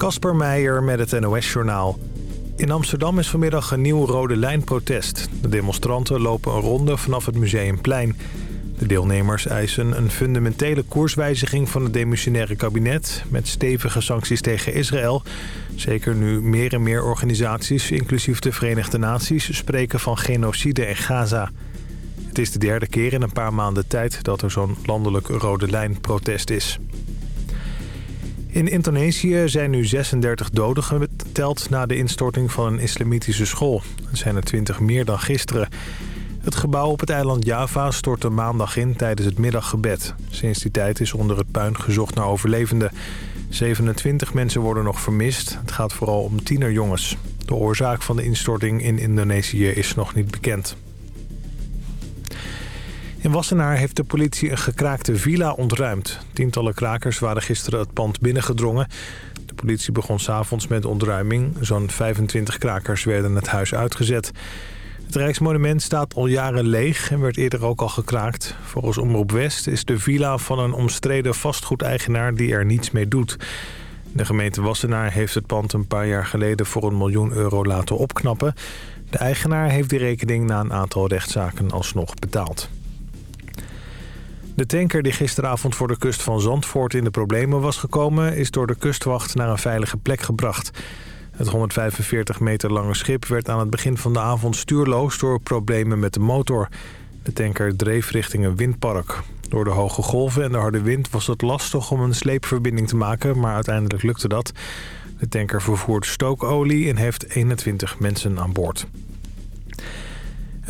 Kasper Meijer met het NOS-journaal. In Amsterdam is vanmiddag een nieuw rode lijn-protest. De demonstranten lopen een ronde vanaf het Museumplein. De deelnemers eisen een fundamentele koerswijziging van het demissionaire kabinet... met stevige sancties tegen Israël. Zeker nu meer en meer organisaties, inclusief de Verenigde Naties... spreken van genocide in Gaza. Het is de derde keer in een paar maanden tijd dat er zo'n landelijk rode lijn-protest is. In Indonesië zijn nu 36 doden geteld na de instorting van een islamitische school. Er zijn er 20 meer dan gisteren. Het gebouw op het eiland Java stortte maandag in tijdens het middaggebed. Sinds die tijd is onder het puin gezocht naar overlevenden. 27 mensen worden nog vermist. Het gaat vooral om tienerjongens. De oorzaak van de instorting in Indonesië is nog niet bekend. In Wassenaar heeft de politie een gekraakte villa ontruimd. Tientallen krakers waren gisteren het pand binnengedrongen. De politie begon s'avonds met ontruiming. Zo'n 25 krakers werden het huis uitgezet. Het Rijksmonument staat al jaren leeg en werd eerder ook al gekraakt. Volgens Omroep West is de villa van een omstreden vastgoedeigenaar die er niets mee doet. De gemeente Wassenaar heeft het pand een paar jaar geleden voor een miljoen euro laten opknappen. De eigenaar heeft die rekening na een aantal rechtszaken alsnog betaald. De tanker die gisteravond voor de kust van Zandvoort in de problemen was gekomen... is door de kustwacht naar een veilige plek gebracht. Het 145 meter lange schip werd aan het begin van de avond stuurloos... door problemen met de motor. De tanker dreef richting een windpark. Door de hoge golven en de harde wind was het lastig om een sleepverbinding te maken... maar uiteindelijk lukte dat. De tanker vervoert stookolie en heeft 21 mensen aan boord.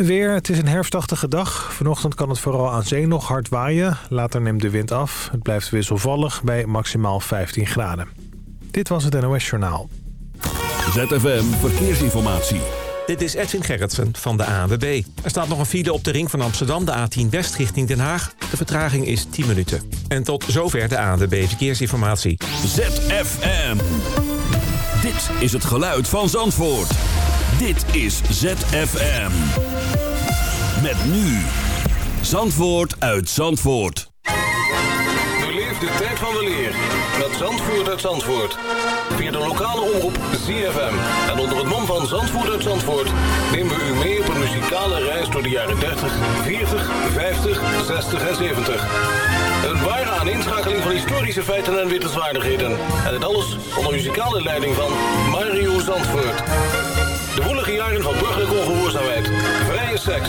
Weer, het is een herfstachtige dag. Vanochtend kan het vooral aan zee nog hard waaien. Later neemt de wind af. Het blijft wisselvallig bij maximaal 15 graden. Dit was het NOS Journaal. ZFM Verkeersinformatie. Dit is Edwin Gerritsen van de ANWB. Er staat nog een file op de ring van Amsterdam, de A10 West richting Den Haag. De vertraging is 10 minuten. En tot zover de ANWB Verkeersinformatie. ZFM. Dit is het geluid van Zandvoort. Dit is ZFM. Met nu. Zandvoort uit Zandvoort. Beleef de tijd van de leer. Met Zandvoort uit Zandvoort. Via de lokale omroep ZFM. En onder het mom van Zandvoort uit Zandvoort... nemen we u mee op een muzikale reis door de jaren 30, 40, 50, 60 en 70. Een ware aaninschakeling van historische feiten en wittelswaardigheden. En het alles onder muzikale leiding van Mario Zandvoort. De woelige jaren van burgerlijke ongehoorzaamheid, vrije seks,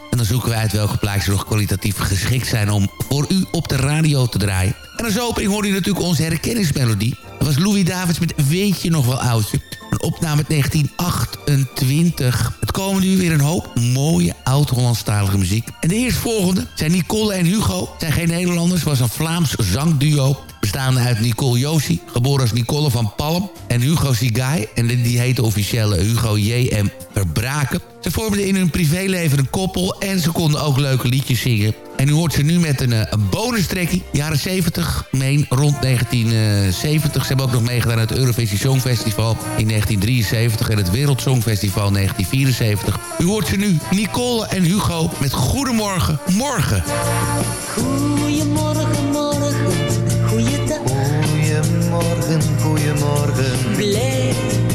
En dan zoeken we uit welke plaatjes nog kwalitatief geschikt zijn om voor u op de radio te draaien. En als opening hoorde je natuurlijk onze herkenningsmelodie. Dat was Louis Davids met Weet je nog wel oudje? Een opname uit 1928. Het komen nu weer een hoop mooie oud-Hollandstalige muziek. En de eerstvolgende zijn Nicole en Hugo. Zijn geen Nederlanders, was een Vlaams zangduo. Bestaande uit Nicole Josie, geboren als Nicole van Palm. En Hugo Sigai, en die heette officieel Hugo J.M. Verbraken. Ze vormden in hun privéleven een koppel en ze konden ook leuke liedjes zingen. En u hoort ze nu met een, eh, een. Jaren 70, meen, rond 1970. Ze hebben ook nog meegedaan aan het Eurovisie Songfestival in 1973... en het Wereld Songfestival in 1974. U hoort ze nu, Nicole en Hugo, met Goedemorgen, Morgen. Goedemorgen. Goedemorgen, goedemorgen. Blij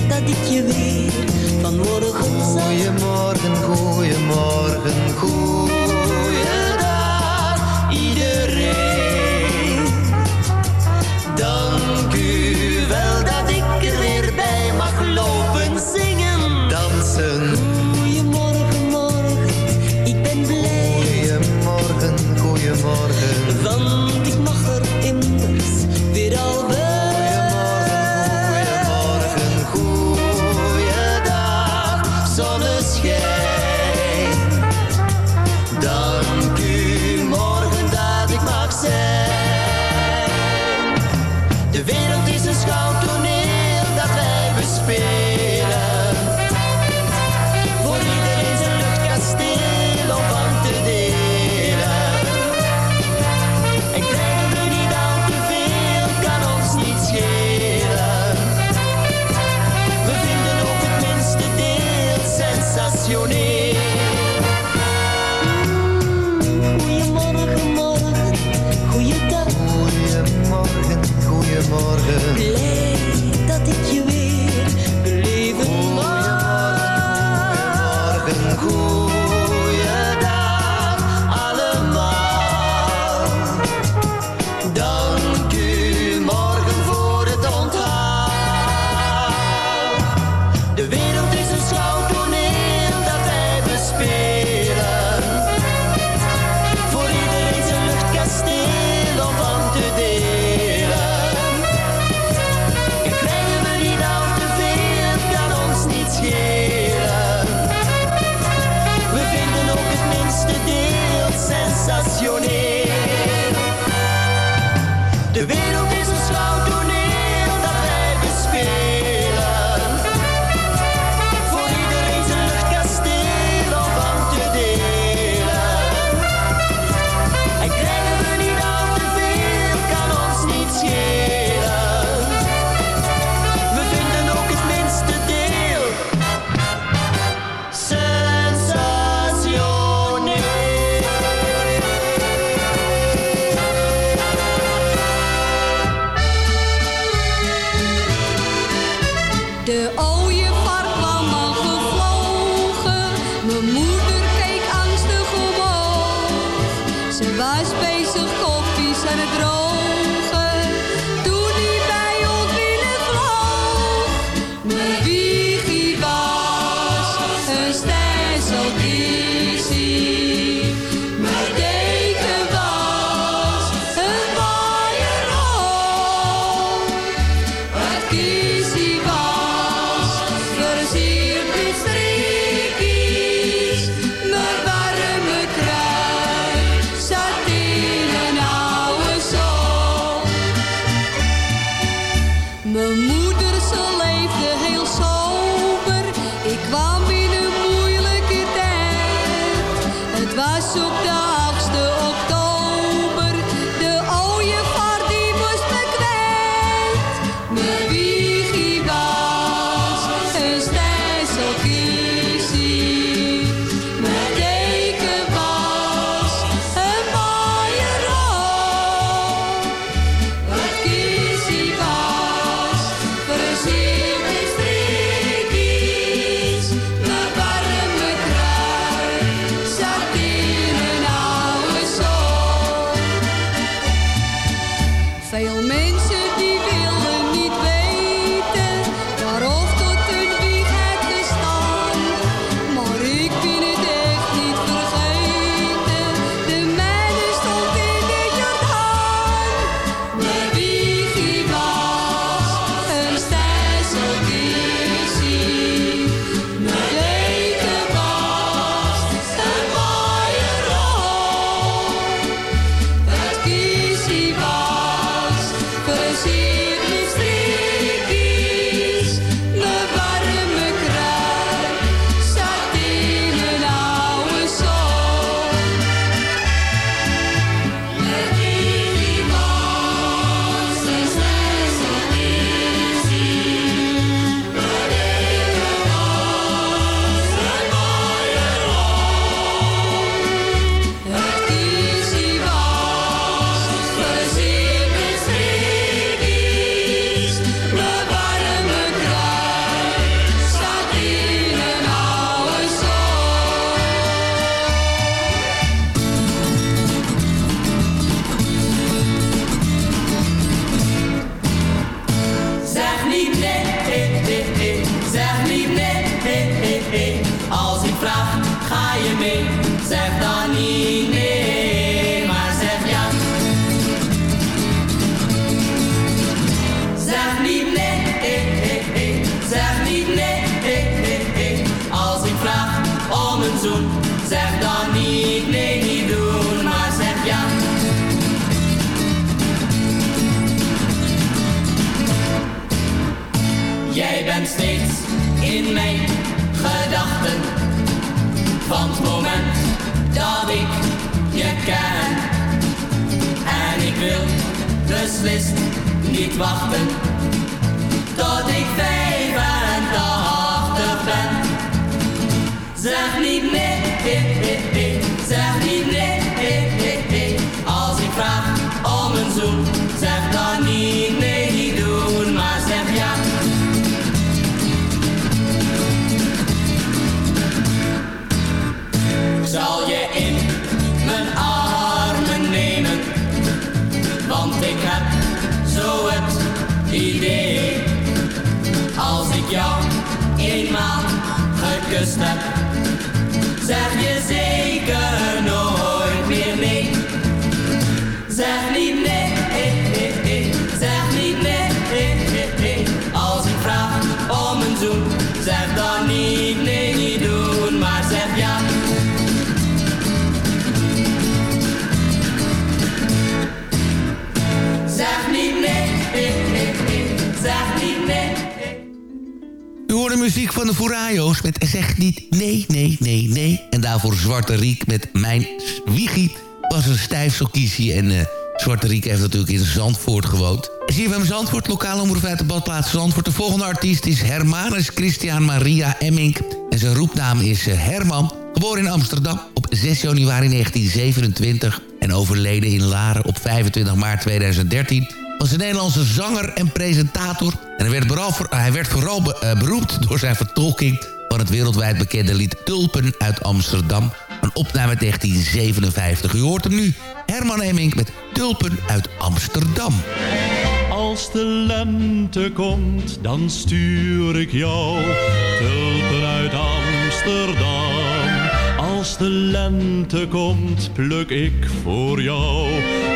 dat ik je weer vanmorgen zag. Goedemorgen, goedemorgen, goeiedag Iedereen, dank Zag Zeg je zeker muziek van de Furayos met Zeg niet nee, nee, nee, nee. En daarvoor Zwarte Riek met Mijn Wiegie. Was een stijfselkiesie en uh, Zwarte Riek heeft natuurlijk in Zandvoort gewoond. CFM Zandvoort, lokale omroep uit de badplaats Zandvoort. De volgende artiest is Hermanus Christian Maria Emmink. En zijn roepnaam is eh, Herman. Geboren in Amsterdam op 6 januari 1927. En overleden in Laren op 25 maart 2013 was een Nederlandse zanger en presentator. En hij werd vooral, hij werd vooral beroemd door zijn vertolking van het wereldwijd bekende lied Tulpen uit Amsterdam. Een opname 1957. U hoort hem nu. Herman Hemming met Tulpen uit Amsterdam. Als de lente komt, dan stuur ik jou tulpen uit Amsterdam. Als de lente komt, pluk ik voor jou uit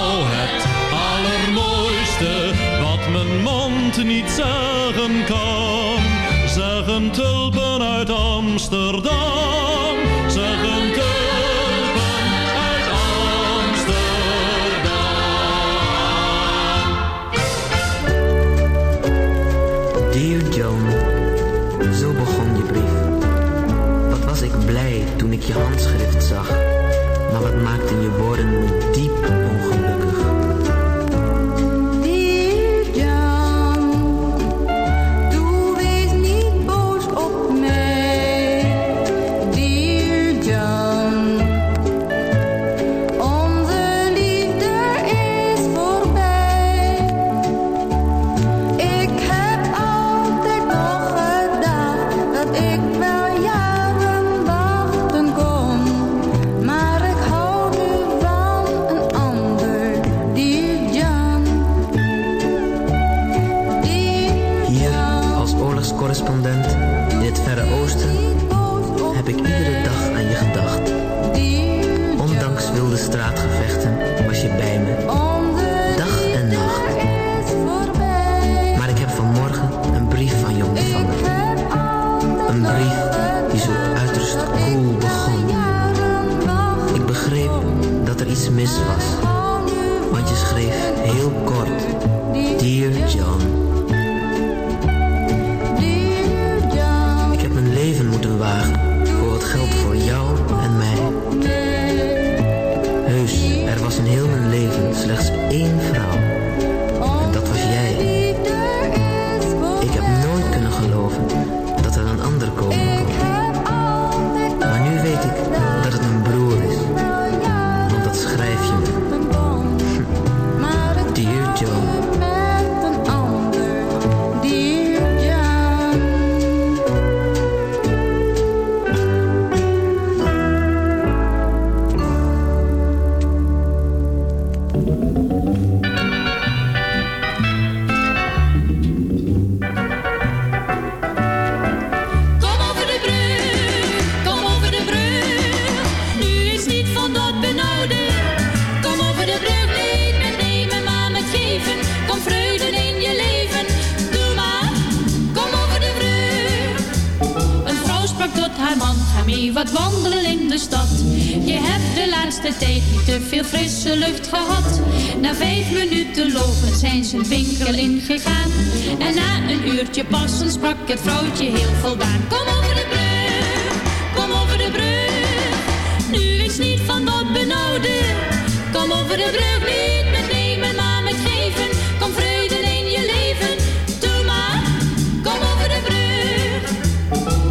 Amsterdam. Zeggen tulpen uit Amsterdam. Dear Joan, zo begon je brief. Wat was ik blij toen ik je handschrift zag. Maar wat maakten je woorden me diep ongelukkig. Kom over de brug, kom over de brug. Nu is niet van dat benodigd. Kom over de brug, niet met nemen, maar met geven. Kom vreugde in je leven, doe maar. Kom over de brug. Een vrouw sprak tot haar man, jamie, wat wandelen in de stad. Je hebt laatste tijd niet te veel frisse lucht gehad. Na vijf minuten lopen zijn ze een winkel ingegaan. En na een uurtje passen sprak het vrouwtje heel voldaan. Kom over de brug, kom over de brug. Nu is niet van dat benauwde. Kom over de brug, niet met nemen, maar met geven. Kom vrede in je leven. Doe maar, kom over de brug.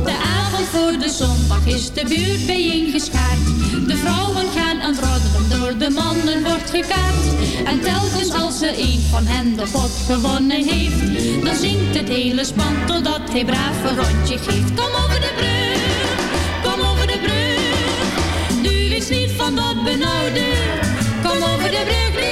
De avond voor de zondag is de buurt bijeengeschaard. De vrouwen gaan aan het roddelen, door de mannen wordt gekaart. En telkens als ze een van hen de pot gewonnen heeft, dan zingt het hele span totdat hij braaf een rondje geeft. Kom over de brug, kom over de brug. Nu is niet van dat benauwde. Kom over de brug,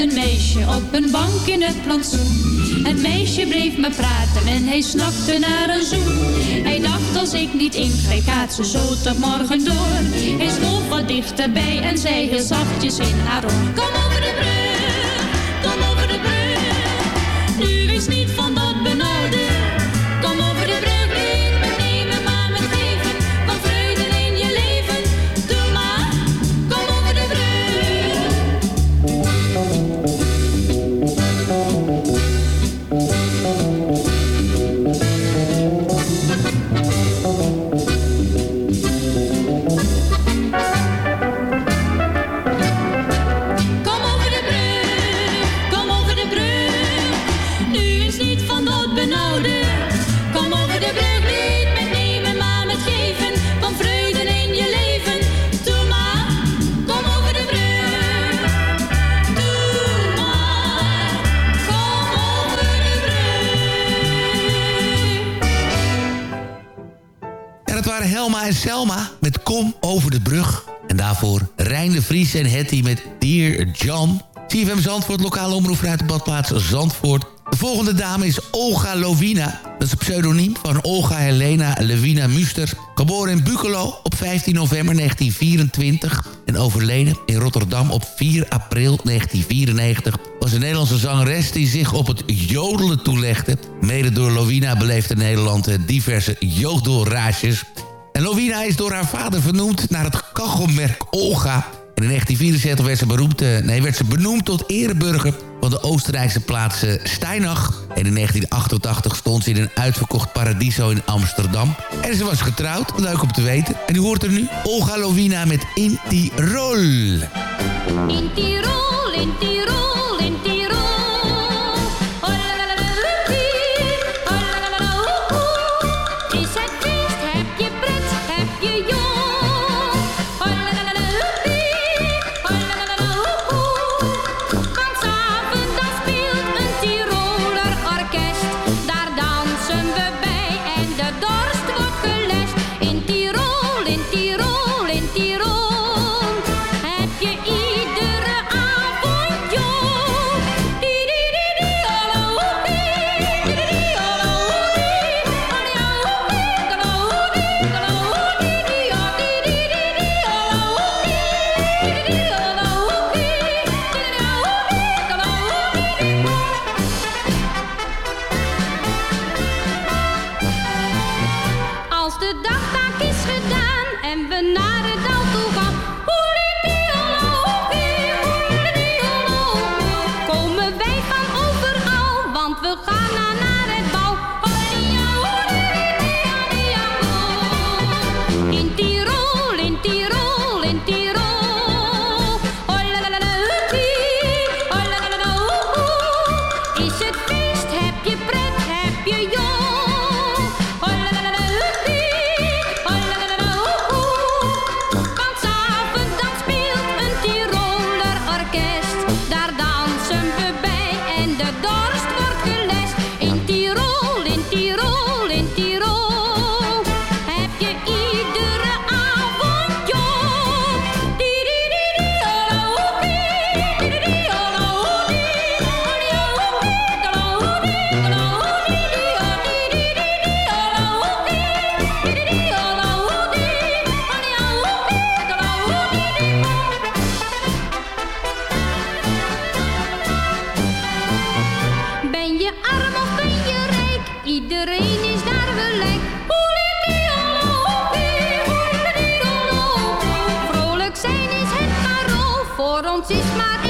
een meisje op een bank in het plantsoen. Het meisje bleef me praten en hij snakte naar een zoen. Hij dacht als ik niet ingreep, gaat ze zo tot morgen door. Hij schoof wat dichterbij en zei heel zachtjes in haar oor. Kom over Selma met Kom over de brug. En daarvoor Rijn de Vries en Hetty met Dear John. CFM Zandvoort, lokale omroep de badplaats Zandvoort. De volgende dame is Olga Lovina. Dat is een pseudoniem van Olga Helena Levina Muster. Geboren in Bukelo op 15 november 1924 en overleden in Rotterdam op 4 april 1994... was een Nederlandse zangeres die zich op het jodelen toelegde. Mede door Lovina beleefde Nederland eh, diverse jodelrages... En Lovina is door haar vader vernoemd naar het kachelmerk Olga. En in 1974 werd ze, beroemd, eh, nee, werd ze benoemd tot ereburger van de Oostenrijkse plaats eh, Steinach. En in 1988 stond ze in een uitverkocht paradiso in Amsterdam. En ze was getrouwd, leuk om te weten. En u hoort er nu Olga Lovina met. In Tirol, in Tirol, in Tirol. ons maar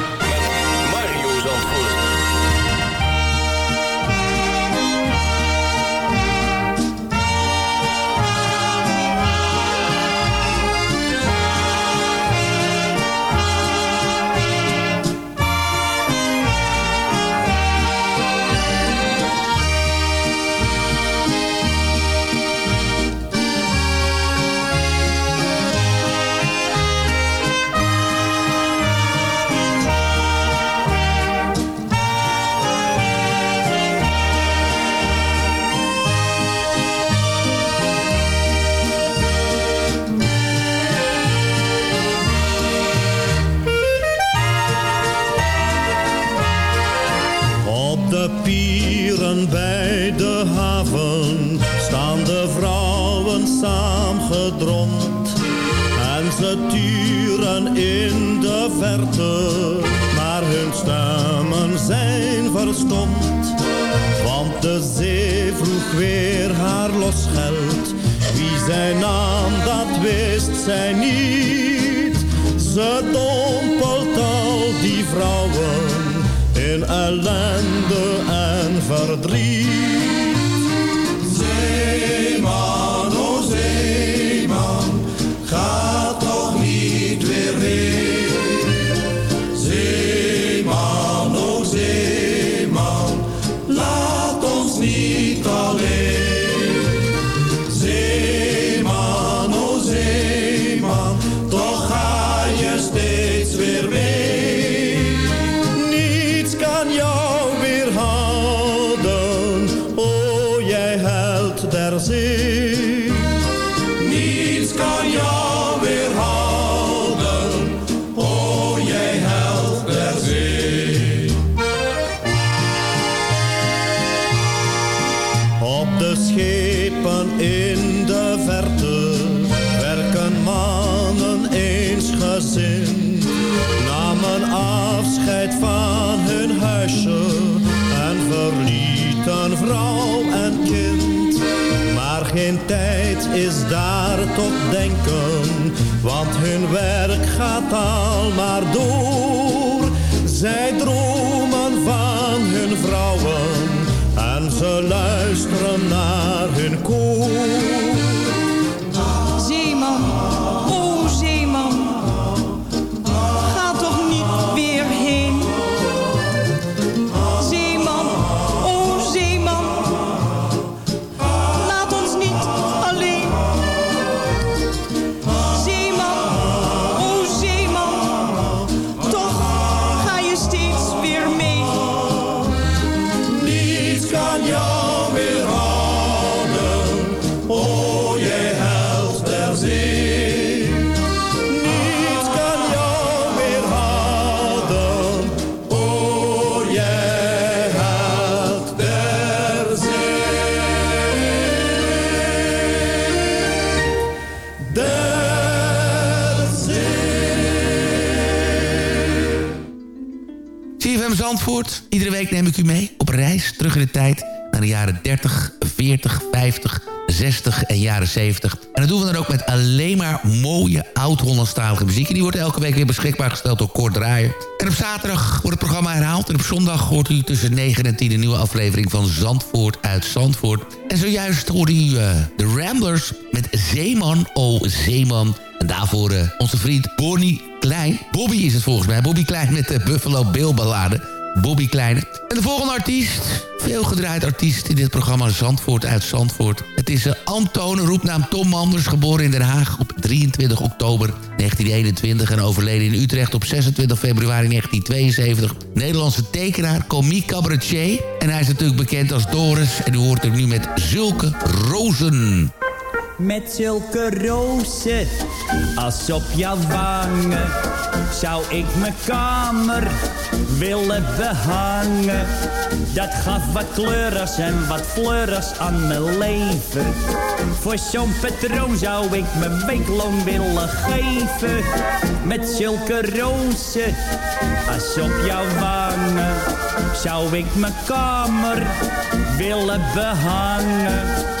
En ze turen in de verte, maar hun stemmen zijn verstomd. Want de zee vroeg weer haar losgeld. Wie zij nam, dat wist zij niet. Ze dompelt al die vrouwen in ellende en verdriet. Werk gaat al maar door. Zij week neem ik u mee op reis terug in de tijd... naar de jaren 30, 40, 50, 60 en jaren 70. En dat doen we dan ook met alleen maar mooie oud-Hollandstalige muziek. En die wordt elke week weer beschikbaar gesteld door Kort Draaier. En op zaterdag wordt het programma herhaald. En op zondag hoort u tussen 9 en 10 een nieuwe aflevering van Zandvoort uit Zandvoort. En zojuist hoorde u eh, de Ramblers met Zeeman, oh Zeeman... En daarvoor eh, onze vriend Bonnie Klein. Bobby is het volgens mij. Bobby Klein met de Buffalo Bill ballade. Bobby Kleine. En de volgende artiest, veel gedraaid artiest in dit programma Zandvoort uit Zandvoort. Het is uh, Anton, roepnaam Tom Manders, geboren in Den Haag op 23 oktober 1921... en overleden in Utrecht op 26 februari 1972. Nederlandse tekenaar, komiek, cabaretier. En hij is natuurlijk bekend als Doris en u hoort hem nu met Zulke Rozen. Met zulke rozen als op jouw wangen zou ik mijn kamer willen behangen. Dat gaf wat kleurers en wat fleurs aan mijn leven. Voor zo'n patroon zou ik mijn week willen geven. Met zulke rozen als op jouw wangen zou ik mijn kamer willen behangen.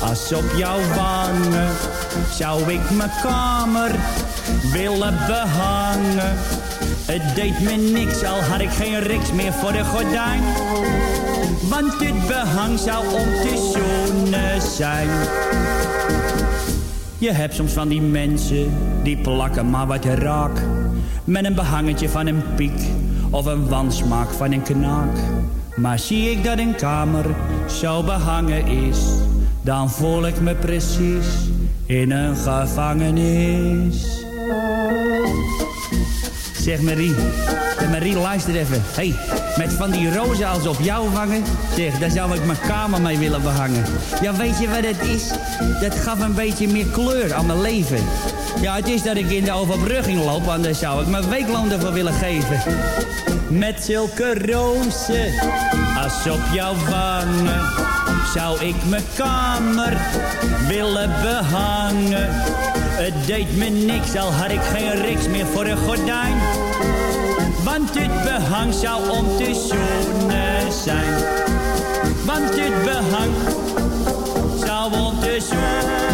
als op jouw wangen zou ik mijn kamer willen behangen. Het deed me niks, al had ik geen riks meer voor de gordijn. Want dit behang zou om te zoenen zijn. Je hebt soms van die mensen, die plakken maar wat raak. Met een behangetje van een piek, of een wansmaak van een knaak. Maar zie ik dat een kamer zo behangen is, dan voel ik me precies in een gevangenis. Zeg Marie, Marie luister even. hey, met van die rozen als op jouw wangen. Zeg, daar zou ik mijn kamer mee willen behangen. Ja, weet je wat het is? Dat gaf een beetje meer kleur aan mijn leven. Ja, het is dat ik in de overbrugging loop, anders zou ik mijn weekloon ervoor willen geven. Met zulke rozen als op jouw wangen zou ik mijn kamer willen behangen. Het deed me niks, al had ik geen riks meer voor een gordijn. Want dit behang zou om te zoenen zijn. Want dit behang zou om te zoenen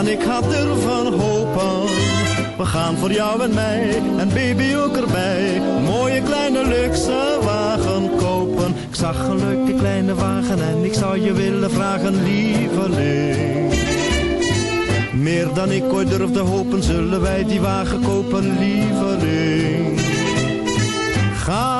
Dan ik had ervan hopen. We gaan voor jou en mij en baby ook erbij. Mooie kleine luxe wagen kopen. Ik zag een leuke kleine wagen en ik zou je willen vragen, lieveling. Meer dan ik ooit durfde hopen, zullen wij die wagen kopen, lieveling. Ga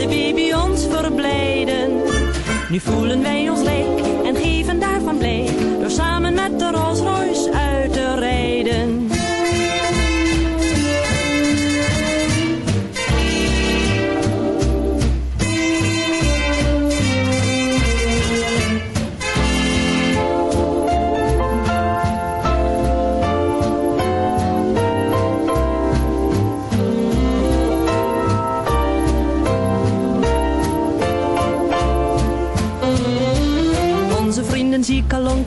De baby ons verblijden. Nu voelen wij ons leek en geven daarvan blij. Door samen met de Rolls Royce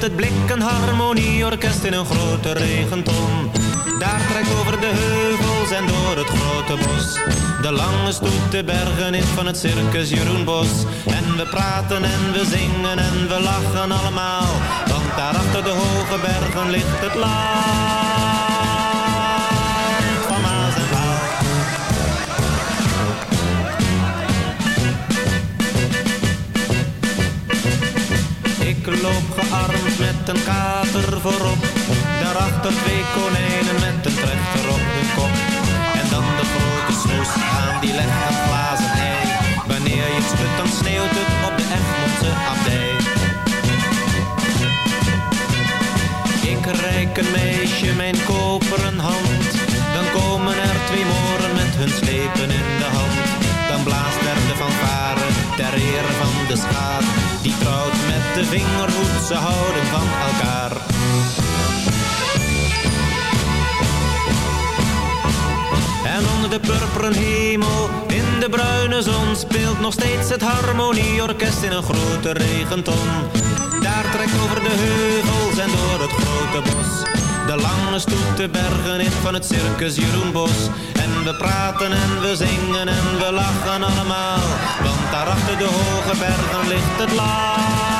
Speelt het blik een harmonieorkest in een grote regenton. Daar trekt over de heuvels en door het grote bos. De lange stoet de bergen in van het circus Jeroen Bos. En we praten en we zingen en we lachen allemaal. Want daar achter de hoge bergen ligt het land vingerhoed, ze houden van elkaar. En onder de purperen hemel, in de bruine zon Speelt nog steeds het harmonieorkest in een grote regenton. Daar trekt over de heuvels en door het grote bos De lange stoet de bergen in van het circus Jeroen Bos. En we praten en we zingen en we lachen allemaal Want daar achter de hoge bergen ligt het land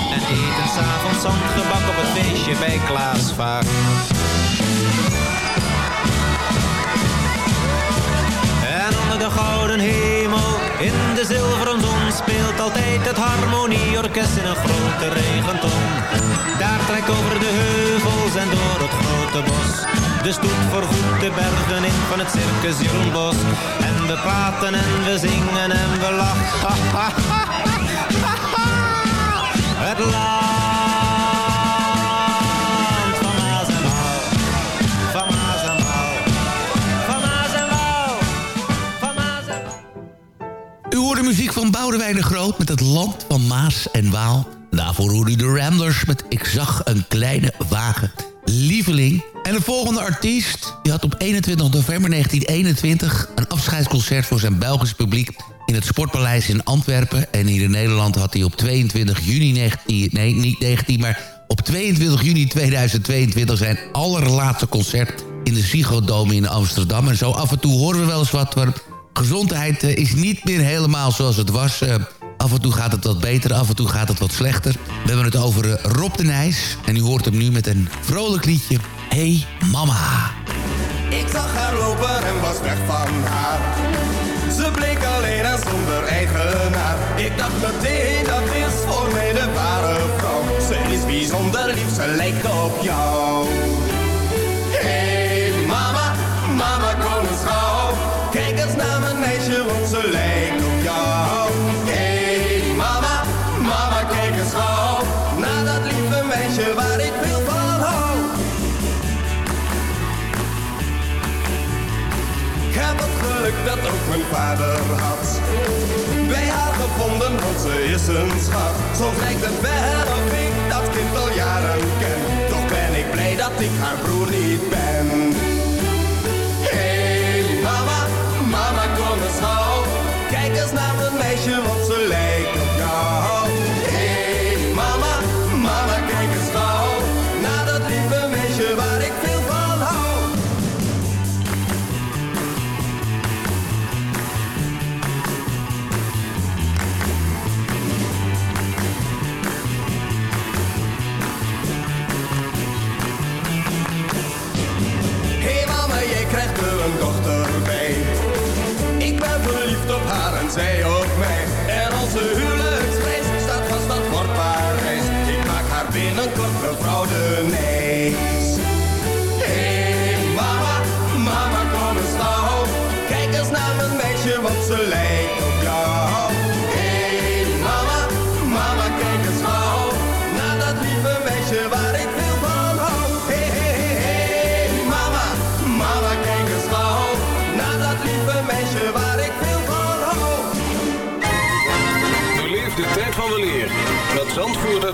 En eten s'avonds zandgebak op het feestje bij Klaas Vaak. En onder de gouden hemel, in de zilveren zon Speelt altijd het harmonieorkest in een grote regenton. Daar trekt over de heuvels en door het grote bos De stoet voorgoed de bergen in van het circus Jeroen Bos. En we praten en we zingen en we lachen Boudewijn de Groot met het land van Maas en Waal. Daarvoor hoorde u de Ramblers met Ik zag een kleine wagen. Lieveling. En de volgende artiest die had op 21 november 1921 een afscheidsconcert voor zijn Belgisch publiek in het Sportpaleis in Antwerpen. En hier in Nederland had hij op 22 juni 19... Nee, niet 19, maar op 22 juni 2022 zijn allerlaatste concert in de Ziggo in Amsterdam. En zo af en toe horen we wel eens wat. Gezondheid eh, is niet meer helemaal zoals het was. Eh, af en toe gaat het wat beter, af en toe gaat het wat slechter. We hebben het over eh, Rob de Nijs. En u hoort hem nu met een vrolijk liedje. Hey mama. Ik zag haar lopen en was weg van haar. Ze bleek alleen en zonder eigenaar. Ik dacht meteen, dat is voor mij de ware vrouw. Ze is bijzonder lief, ze lijkt op jou. Hey mama, mama kom eens gauw. Kijk eens naar mijn meisje, want ze lijkt op jou. Hey mama, mama kijk eens gauw. Naar dat lieve meisje waar dat ook mijn vader had. Bij haar gevonden, want ze is een schat. Zo lijkt het wel of ik dat kind al jaren ken. Toch ben ik blij dat ik haar broer niet ben.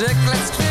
Let's try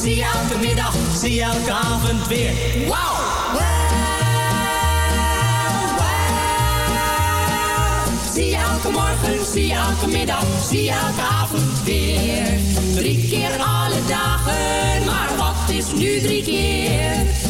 zie elke middag, zie elke avond weer. Wow! Zie elke morgen, zie elke middag, zie elke avond weer. Drie keer alle dagen, maar wat is nu drie keer?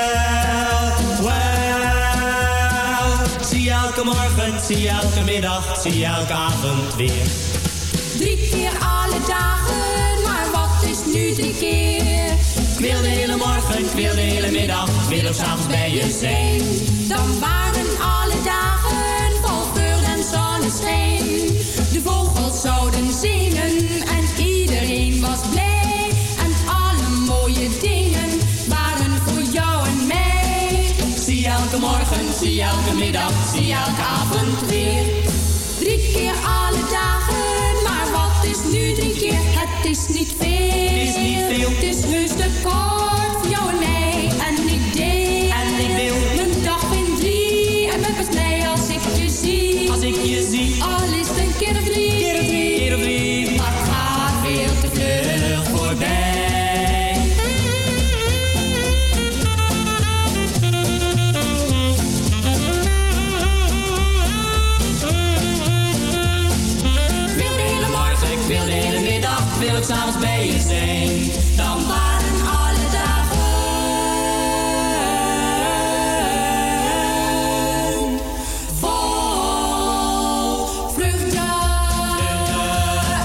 Zie elke morgen, zie elke middag, zie elke avond weer. Drie keer alle dagen, maar wat is nu drie keer? Ik wil de hele morgen, ik wil de hele middag, ik wil ook s'avonds bij je zijn. Dan waren alle dagen vol geur en zonneschijn. De vogels zouden zingen en zie je elke middag, zie je elke avond weer. Drie keer alle dagen, maar wat is nu drie keer? Het is niet veel. Het is niet veel. Het is heus te kort voor jou en mij. En ik deel. En ik wil. Mijn dag in drie. En ben pas blij als ik je zie. Als ik je zie. Al is het een. Keer of drie, wil ik s'avonds bij je zijn. Dan waren alle dagen vol vreugde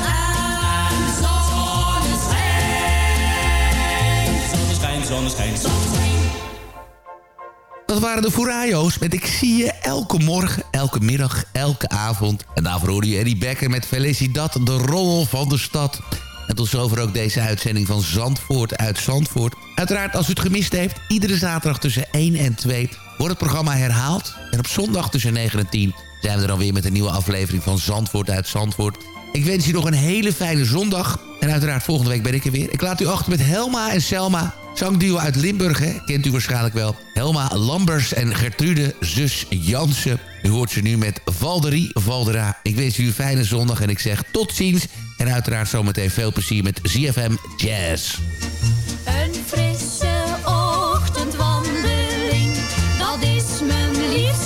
en zonneschijn. Zonneschijn, zonneschijn, zonneschijn. Dat waren de Furayos met Ik zie je elke morgen, elke middag, elke avond. En daarvoor hoorde je Eddie Becker met Felicidad, de rommel van de stad. En tot zover ook deze uitzending van Zandvoort uit Zandvoort. Uiteraard, als u het gemist heeft, iedere zaterdag tussen 1 en 2 wordt het programma herhaald. En op zondag tussen 9 en 10 zijn we er dan weer met een nieuwe aflevering van Zandvoort uit Zandvoort. Ik wens u nog een hele fijne zondag. En uiteraard volgende week ben ik er weer. Ik laat u achter met Helma en Selma. Zangduo uit Limburg, hè? kent u waarschijnlijk wel. Helma Lambers en Gertrude, zus Jansen. U hoort ze nu met Valderie Valdera. Ik wens u een fijne zondag en ik zeg tot ziens. En uiteraard zometeen veel plezier met ZFM Jazz. Een frisse ochtendwandeling, dat is mijn liefste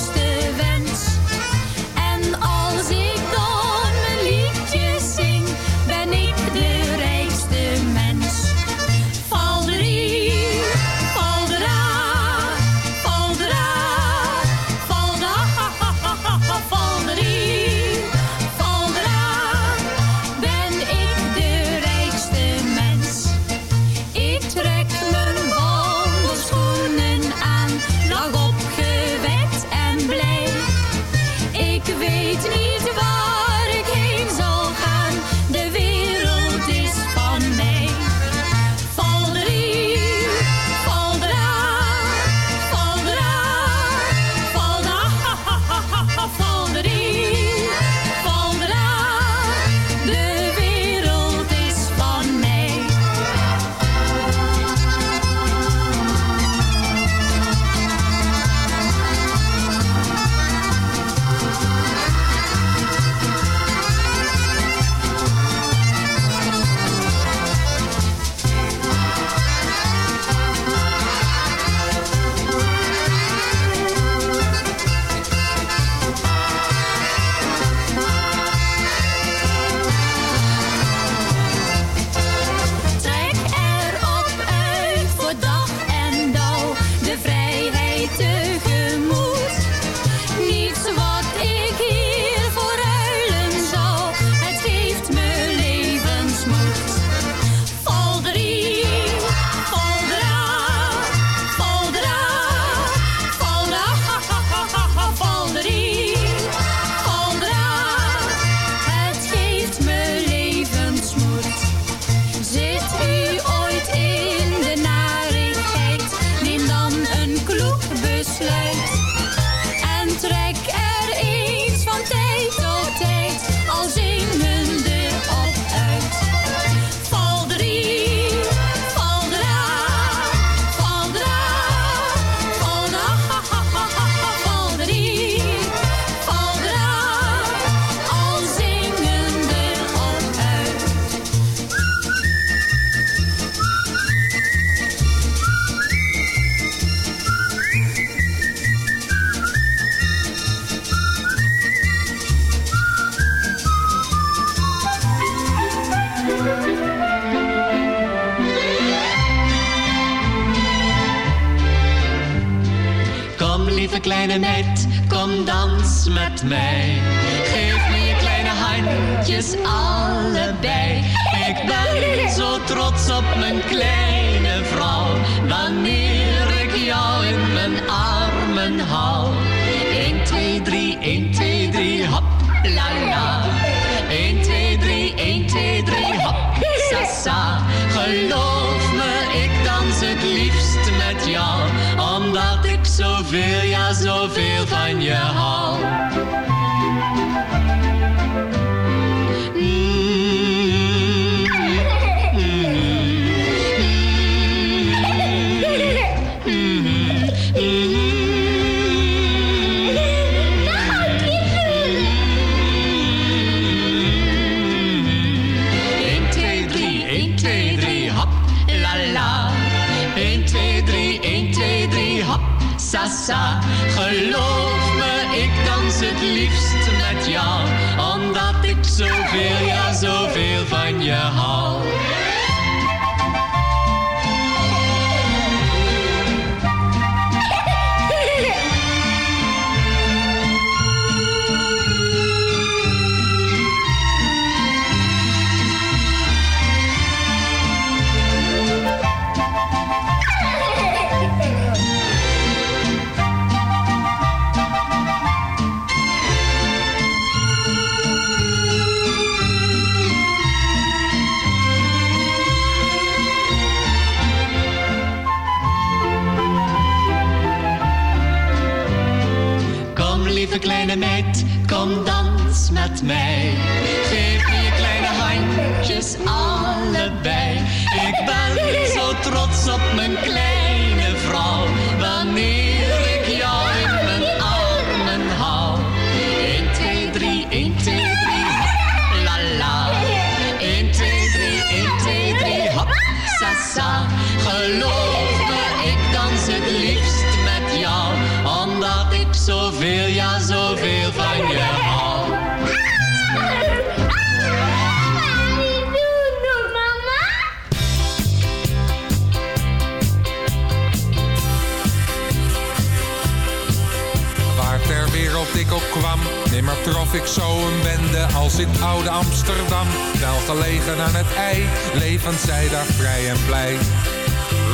kleine meid, kom dans met mij. Geef me je kleine handjes allebei. Ik ben zo trots op mijn kleine vrouw. Wanneer ik jou in mijn armen hou. 1, 2, 3, 1, 2, 3, hop, la la. 1, 2, 3, 1, 2, 3, hop, sa sa. Geloof me, ik dans het liefst met jou. Omdat ik zoveel, zoveel van je hou. Eén, kleine meid, kom dans met mij. Geef me je kleine handjes allebei. Ik ben zo trots op mijn kleine nimmer trof ik zo een bende als in oude Amsterdam. Wel gelegen aan het ei, levend zij daar vrij en blij.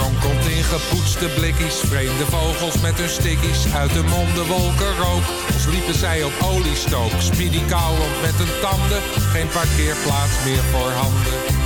Ronkelt in gepoetste blikjes, vreemde vogels met hun stickies. Uit de monden wolken rook, als liepen zij op oliestook. Speedy kauwend met hun tanden, geen parkeerplaats meer voor handen.